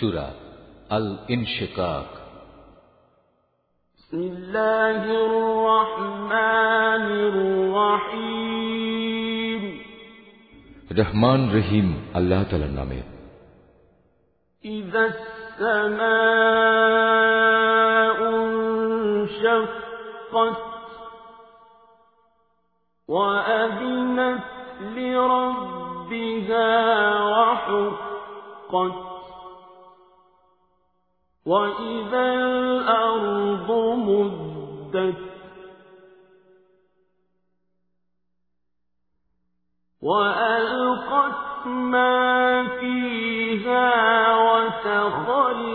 سورة الانشقاق. بسم الله الرحمن الرحيم. رحمن رحيم الله تعالى نامه إذا السماء انشقت وأذنت لربها وحقت وإذا الأرض مدت وألقت ما فيها وتخلت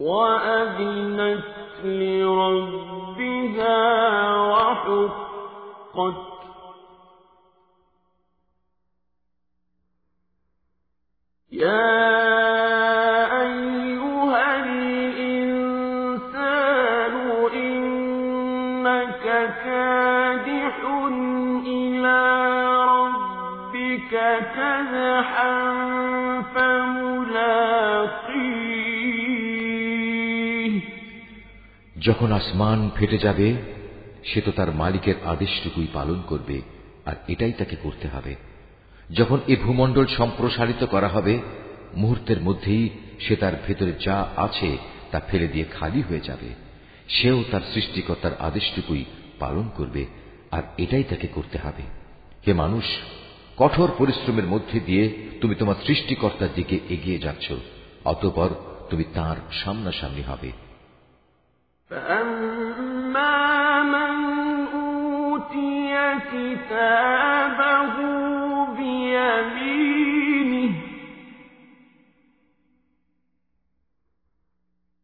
وأذنت لربها وحقت يا إنك كادح إلى ربك كدحا فملاقيه যখন আসমান ফেটে যাবে সে তো তার মালিকের আদেশটুকুই পালন করবে আর এটাই তাকে করতে হবে যখন এ ভূমণ্ডল সম্প্রসারিত করা হবে মুহূর্তের মধ্যেই সে তার ভেতরে যা আছে তা ফেলে দিয়ে খালি হয়ে যাবে সেও তার সৃষ্টিকর্তার আদেশটুকুই পালন করবে আর এটাই তাকে করতে হবে হে মানুষ কঠোর পরিশ্রমের মধ্যে দিয়ে তুমি তোমার সৃষ্টিকর্তার দিকে এগিয়ে যাচ্ছ অতপর তুমি তার সামনাসামনি হবে فأما من أوتي كتابه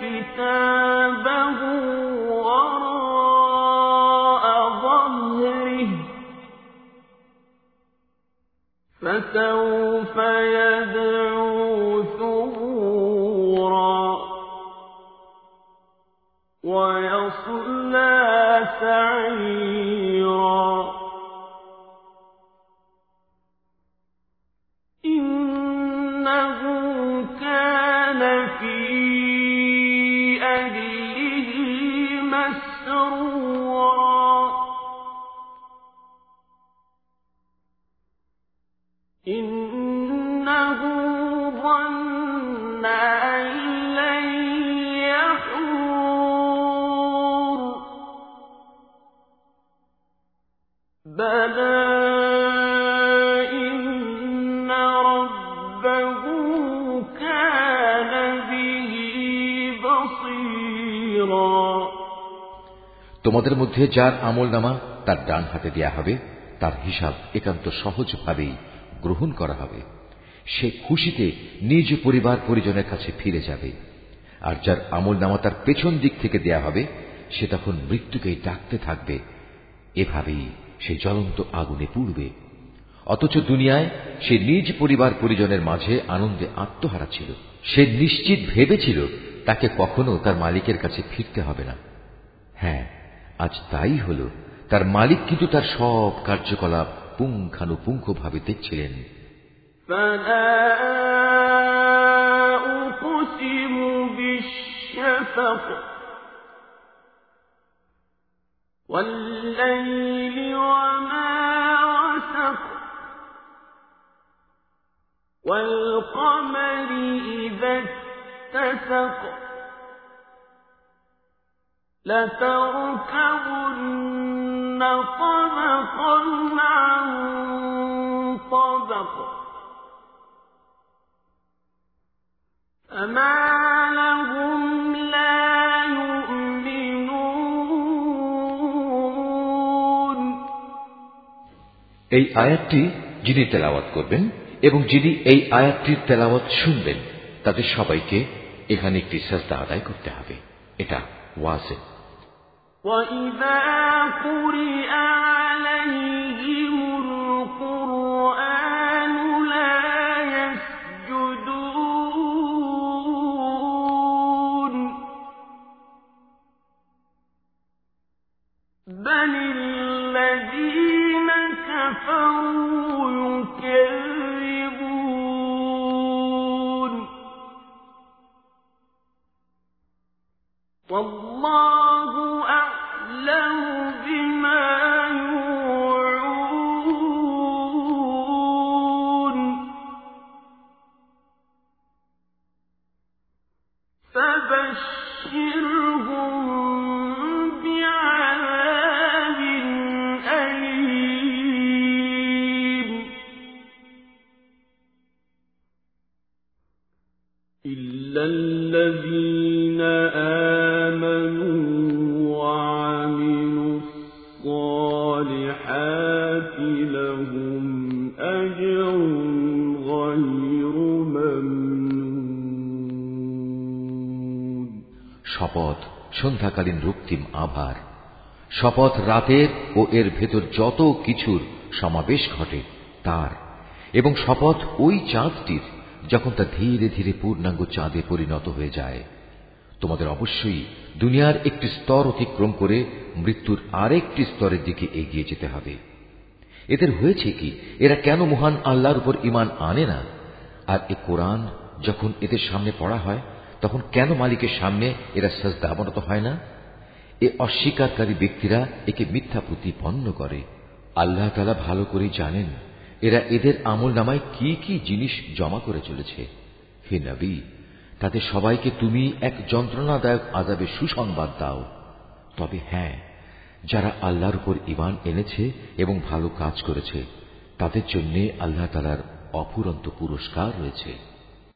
كتابه وراء ظهره فسوف يدعو ثبورا ويصلى سعيرا إنه ظن أن لن يحور بلى إن ربه كان به بصيرا তোমাদের মধ্যে যার আমল নামা তার ডান হাতে দেয়া হবে তার হিসাব একান্ত সহজভাবেই গ্রহণ করা হবে। সে খুশিতে নিজ পরিবার পরিজনের কাছে ফিরে যাবে। আর যার আমল নামা তার পেছন দিক থেকে দেয়া হবে, সে তখন মৃত্যুকেই ডাকতে থাকবে। এভাবেই সে জ্বলন্ত আগুনে পুড়বে। অথচ দুনিয়ায় সে নিজ পরিবার পরিজনের মাঝে আনন্দে আত্মহারা ছিল। সে নিশ্চিত ভেবেছিল তাকে কখনো তার মালিকের কাছে ফিরতে হবে না। হ্যাঁ আজ তাই হল। তার মালিক কিন্তু তার সব কার্যকলাপ পুঙ্খানুপুঙ্খভাবে দেখছিলেন فلا أقسم بالشفق والليل وما وسق والقمر إذا اتسق لتركبن طبقا عن طبق فما لهم لا يؤمنون এই আয়াতটি যিনি তেলাওয়াত করবেন এবং যিনি এই আয়াতটির তেলাওয়াত শুনবেন তাদের সবাইকে এখানে একটি সাজদা আদায় করতে হবে এটা واسع. وإذا قرئ عليهم الَّذِينَ آمَنُوا وَعَمِلُوا الصَّالِحَاتِ لَهُمْ أَجْرٌ غَيْرُ مَمْنُونٍ শপথ সন্ধ্যাকালীন রক্তিম আভার শপথ রাতের ও এর ভেতর যত কিছুর সমাবেশ ঘটে তার এবং শপথ ওই চাঁদটির যখন তা ধীরে ধীরে পূর্ণাঙ্গ চাঁদে পরিণত হয়ে যায়, তোমাদের অবশ্যই দুনিয়ার একটি স্তর অতিক্রম করে মৃত্যুর আরেকটি স্তরের দিকে এগিয়ে যেতে হবে। এদের হয়েছে কি, এরা কেন মহান আল্লাহর উপর ইমান আনে না? আর এ কোরআন যখন এদের সামনে পড়া হয়, তখন কেন মালিকের সামনে এরা সাজদা অবনত হয় না? এ অস্বীকারী ব্যক্তিরা একে মিথ্যা প্রতিপন্ন করে। আল্লাহ তালা ভালো করে জানেন এরা এদের আমল নামায় কি কি জিনিস জমা করে চলেছে। হে নবী তাদের সবাইকে তুমি এক যন্ত্রণাদায়ক আজাবে সুসংবাদ দাও। তবে হ্যাঁ যারা আল্লাহর উপর ইমান এনেছে এবং ভালো কাজ করেছে, তাদের জন্য আল্লাহ তালার অফুরন্ত পুরস্কার রয়েছে।